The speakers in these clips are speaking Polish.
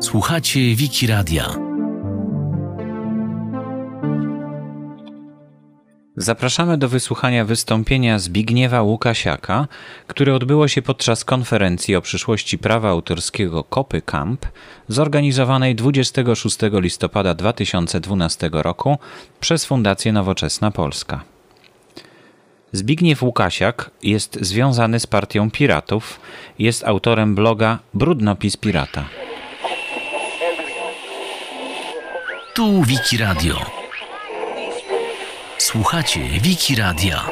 Słuchacie Wiki Radia. Zapraszamy do wysłuchania wystąpienia Zbigniewa Łukasiaka, które odbyło się podczas konferencji o przyszłości prawa autorskiego Kopy Camp, zorganizowanej 26 listopada 2012 roku przez Fundację Nowoczesna Polska. Zbigniew Łukasiak jest związany z partią piratów, jest autorem bloga Brudnopis Pirata. Tu Wiki Radio. Słuchacie Wiki Radia.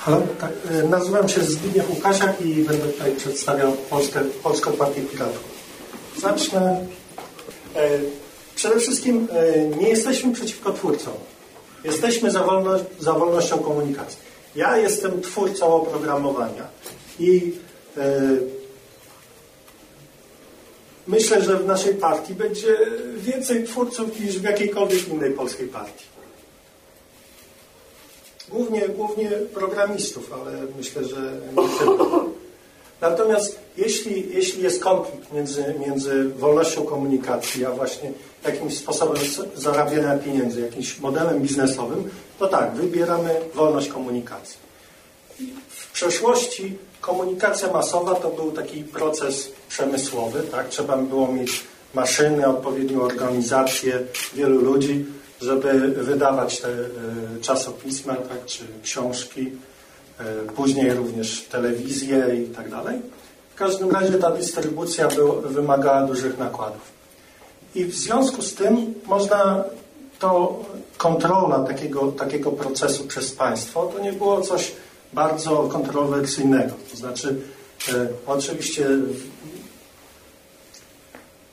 Halo, tak, e, nazywam się Zbigniew Łukasiak i będę tutaj przedstawiał Polskę, Polską Partię Piratów. Zacznę. E, przede wszystkim e, nie jesteśmy przeciwko twórcom. Jesteśmy za, za wolnością komunikacji. Ja jestem twórcą oprogramowania i e, myślę, że w naszej partii będzie więcej twórców niż w jakiejkolwiek innej polskiej partii. Głównie, głównie programistów, ale myślę, że nie tylko. Natomiast jeśli, jeśli jest konflikt między, między wolnością komunikacji, a właśnie jakimś sposobem zarabiania pieniędzy, jakimś modelem biznesowym, to tak, wybieramy wolność komunikacji. W przeszłości komunikacja masowa to był taki proces przemysłowy, tak? Trzeba było mieć maszyny, odpowiednią organizację, wielu ludzi, żeby wydawać te y, czasopisma, tak? czy książki, później również telewizję i tak dalej. W każdym razie ta dystrybucja wymagała dużych nakładów. I w związku z tym można to kontrola takiego, takiego procesu przez państwo, to nie było coś bardzo kontrowersyjnego. To znaczy, e, oczywiście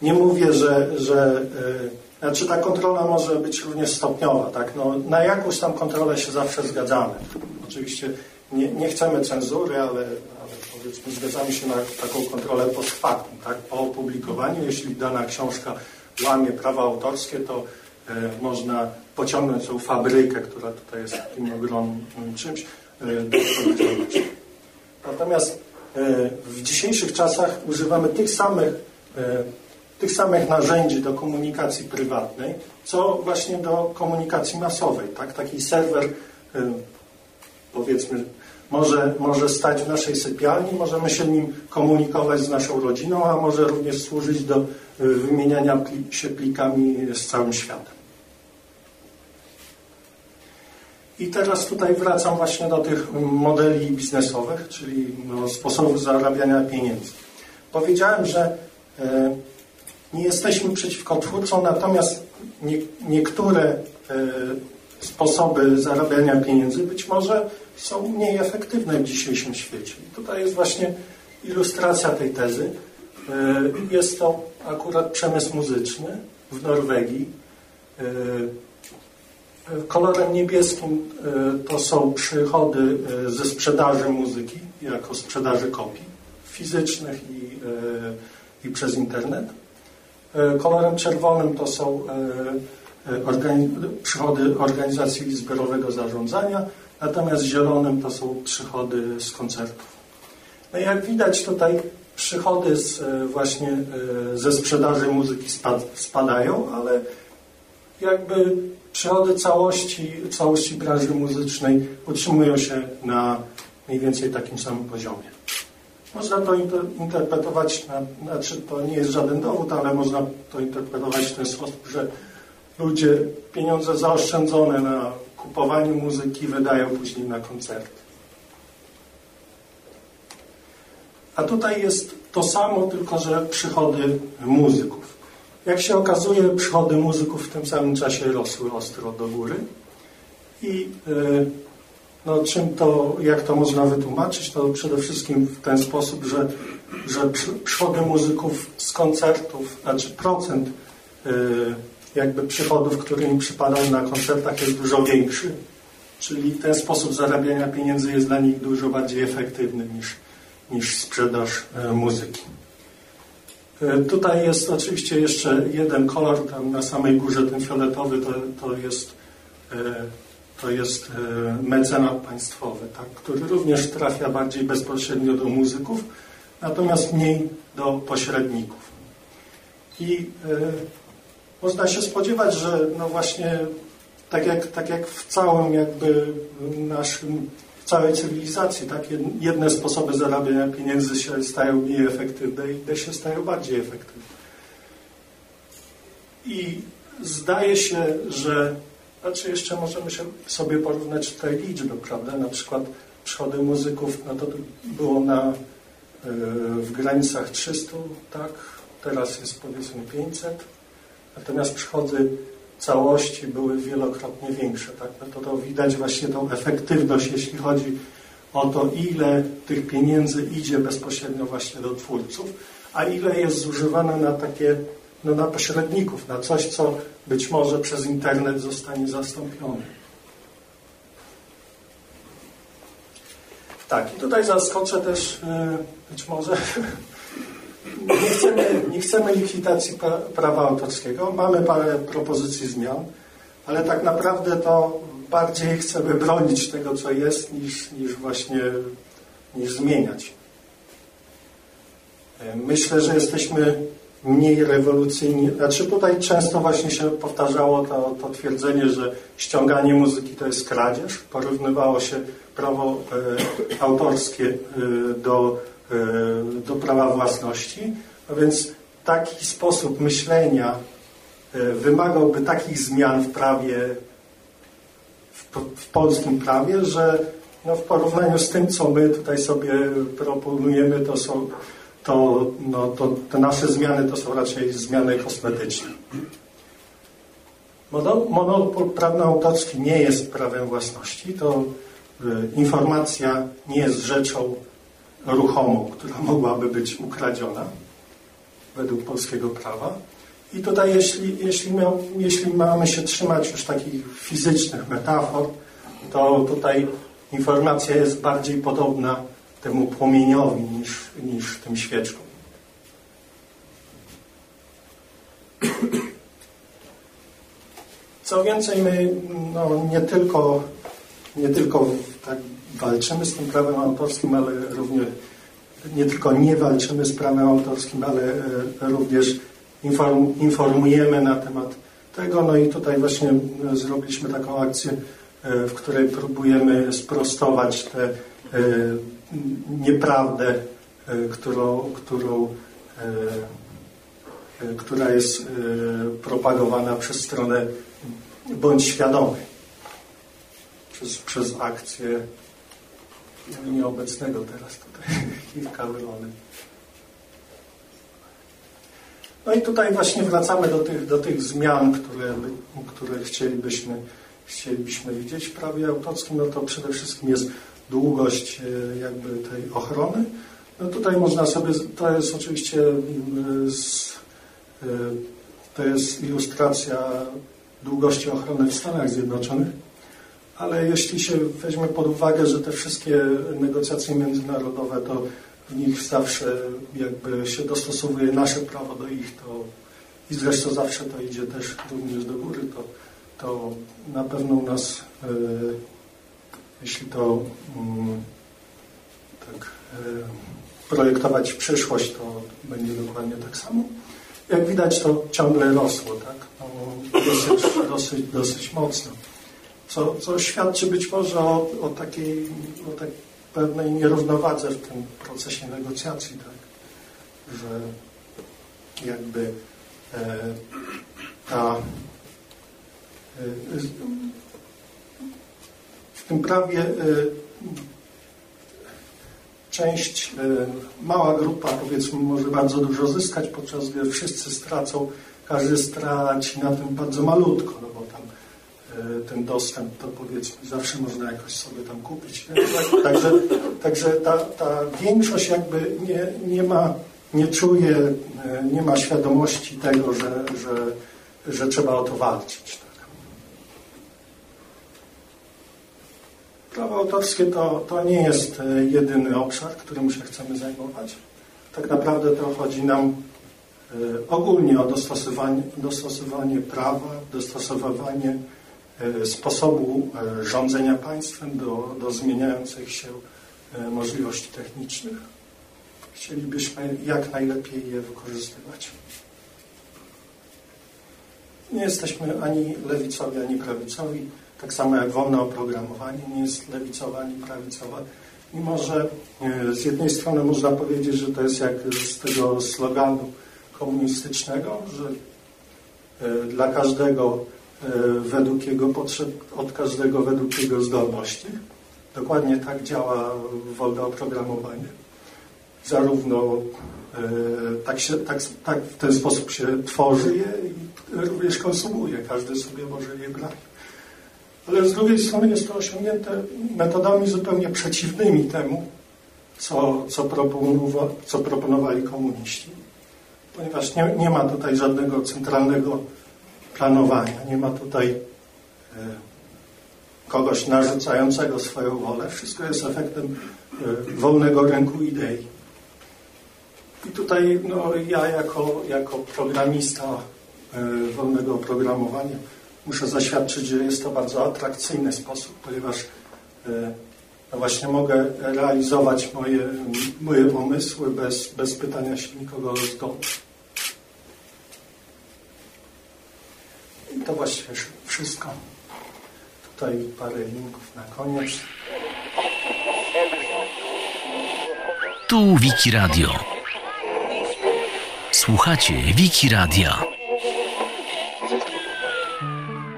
nie mówię, że, że e, znaczy ta kontrola może być również stopniowa. Tak? No, na jakąś tam kontrolę się zawsze zgadzamy. Oczywiście nie, nie chcemy cenzury, ale, ale powiedzmy zgadzamy się na taką kontrolę post factum, tak? po opublikowaniu. Jeśli dana książka łamie prawa autorskie, to e, można pociągnąć tą fabrykę, która tutaj jest takim ogromnym czymś, e, do. Natomiast e, w dzisiejszych czasach używamy tych samych, e, tych samych narzędzi do komunikacji prywatnej, co właśnie do komunikacji masowej. Tak? Taki serwer, e, powiedzmy, może, może stać w naszej sypialni, możemy się nim komunikować z naszą rodziną, a może również służyć do wymieniania się plikami z całym światem. I teraz tutaj wracam właśnie do tych modeli biznesowych, czyli no, sposobów zarabiania pieniędzy. Powiedziałem, że e, nie jesteśmy przeciwko twórcom, natomiast nie, niektóre e, sposoby zarabiania pieniędzy być może są mniej efektywne w dzisiejszym świecie. I tutaj jest właśnie ilustracja tej tezy. E, jest to akurat przemysł muzyczny w Norwegii. E, kolorem niebieskim e, to są przychody ze sprzedaży muzyki, jako sprzedaży kopii fizycznych i, i przez internet. Kolorem czerwonym to są organi przychody organizacji zbiorowego zarządzania, natomiast zielonym to są przychody z koncertów. No jak widać tutaj przychody z, e, właśnie e, ze sprzedaży muzyki spad, spadają, ale jakby przychody całości, całości branży muzycznej utrzymują się na mniej więcej takim samym poziomie. Można to interpretować, na, znaczy to nie jest żaden dowód, ale można to interpretować w ten sposób, że ludzie pieniądze zaoszczędzone na kupowaniu muzyki wydają później na koncerty. A tutaj jest to samo, tylko że przychody muzyków. Jak się okazuje, przychody muzyków w tym samym czasie rosły ostro do góry. I e, no, czym to, jak to można wytłumaczyć? To przede wszystkim w ten sposób, że, że przychody muzyków z koncertów, znaczy procent e, jakby przychodów, które im przypadają na koncertach jest dużo większy. Czyli ten sposób zarabiania pieniędzy jest dla nich dużo bardziej efektywny niż, niż sprzedaż e, muzyki. E, tutaj jest oczywiście jeszcze jeden kolor, tam na samej górze ten fioletowy to, to jest, e, to jest mecenat państwowy, tak, który również trafia bardziej bezpośrednio do muzyków. natomiast mniej do pośredników. I można się spodziewać, że no właśnie tak jak, tak jak w całym jakby naszym, w całej cywilizacji, tak, jedne sposoby zarabiania pieniędzy się stają mniej efektywne i te się stają bardziej efektywne. I zdaje się, że znaczy jeszcze możemy się sobie porównać tutaj liczby, prawda? Na przykład przychody muzyków, no to było na, e, w granicach 300, tak? Teraz jest powiedzmy 500. Natomiast przychody całości były wielokrotnie większe. Tak? No to, to widać właśnie tą efektywność, jeśli chodzi o to, ile tych pieniędzy idzie bezpośrednio właśnie do twórców, a ile jest zużywane na takie, no na pośredników, na coś, co być może przez internet zostanie zastąpione. Tak, i tutaj zaskoczę też e, być może nie chcemy, nie chcemy likwidacji prawa autorskiego. Mamy parę propozycji zmian, ale tak naprawdę to bardziej chcemy bronić tego, co jest, niż, niż właśnie niż zmieniać. Myślę, że jesteśmy mniej rewolucyjni. Znaczy tutaj często właśnie się powtarzało to, to twierdzenie, że ściąganie muzyki to jest kradzież. Porównywało się prawo e, autorskie e, do do prawa własności. A więc taki sposób myślenia e, wymagałby takich zmian w prawie, w, w polskim prawie, że no w porównaniu z tym, co my tutaj sobie proponujemy, to są to, no, to te nasze zmiany to są raczej zmiany kosmetyczne. Monopol prawno-autorski nie jest prawem własności. To y, informacja nie jest rzeczą ruchomą, która mogłaby być ukradziona według polskiego prawa. I tutaj, jeśli, jeśli, miał, jeśli mamy się trzymać już takich fizycznych metafor, to tutaj informacja jest bardziej podobna temu płomieniowi niż, niż tym świeczkom. Co więcej, my no, nie tylko, nie tylko tak walczymy z tym prawem autorskim, ale również nie tylko nie walczymy z prawem autorskim, ale e, również informujemy na temat tego. No i tutaj właśnie e, zrobiliśmy taką akcję, e, w której próbujemy sprostować tę nieprawdę, którą, którą, która jest propagowana przez stronę bądź świadomy przez, przez akcję nieobecnego teraz tutaj kilka wylony. No i tutaj właśnie wracamy do tych, do tych zmian, które, które chcielibyśmy, chcielibyśmy widzieć w prawie autorskim. No to przede wszystkim jest długość e, jakby tej ochrony. No tutaj można sobie, to jest oczywiście mm, z, e, to jest ilustracja długości ochrony w Stanach Zjednoczonych ale jeśli się weźmie pod uwagę, że te wszystkie negocjacje międzynarodowe, to w nich zawsze jakby się dostosowuje nasze prawo do ich, to i zresztą zawsze to idzie też również do góry, to, to na pewno u nas, e, jeśli to mm, tak e, projektować przyszłość, to będzie dokładnie tak samo. Jak widać, to ciągle rosło, tak? No, dosyć, dosyć, dosyć mocno co, co świadczy być może o, o takiej o tak pewnej nierównowadze w tym procesie negocjacji, tak? że jakby e, ta e, w tym prawie e, część, e, mała grupa powiedzmy może bardzo dużo zyskać, podczas gdy wszyscy stracą, każdy straci na tym bardzo malutko, no ten dostęp, to powiedzmy zawsze można jakoś sobie tam kupić. Tak, także także ta, ta większość jakby nie, nie ma, nie czuje, e, nie ma świadomości tego, że, że, że trzeba o to walczyć. Tak. Prawo autorskie to, to nie jest e, jedyny obszar, którym się chcemy zajmować. Tak naprawdę to chodzi nam ogólnie o dostosowanie, dostosowanie prawa, dostosowanie E, sposobu e, rządzenia państwem do, do zmieniających się e, możliwości technicznych. chcielibyśmy jak najlepiej je wykorzystywać. Nie jesteśmy ani lewicowi, ani prawicowi, tak samo jak wolne oprogramowanie nie jest lewicowe ani prawicowe. Mimo, że e, z jednej strony można powiedzieć, że to jest jak z tego sloganu komunistycznego, że e, dla każdego e, według jego potrzeb, od każdego według jego zdolności. Dokładnie tak działa wolne oprogramowanie. Zarówno tak, się, tak, tak w ten sposób się tworzy je i również konsumuje. Każdy sobie może je brać ale z drugiej strony jest to osiągnięte metodami zupełnie przeciwnymi temu, co, co, proponowa, co proponowali komuniści. Ponieważ nie, nie ma tutaj żadnego centralnego planowania, nie ma tutaj e, kogoś narzucającego swoją wolę. Wszystko jest efektem e, wolnego rynku idei. I tutaj no, ja jako, jako programista e, wolnego oprogramowania muszę zaświadczyć, że jest to bardzo atrakcyjny sposób, ponieważ no właśnie mogę realizować moje, moje pomysły bez, bez pytania się nikogo o zgodę. I to właściwie wszystko. Tutaj parę linków na koniec. Tu Wiki Radio. Słuchacie Wiki Radia.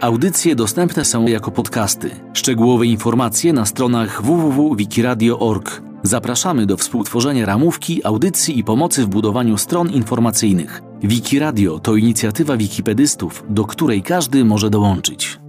Audycje dostępne są jako podcasty. Szczegółowe informacje na stronach www.wikiradio.org. Zapraszamy do współtworzenia ramówki, audycji i pomocy w budowaniu stron informacyjnych. Wiki Radio to inicjatywa wikipedystów, do której każdy może dołączyć.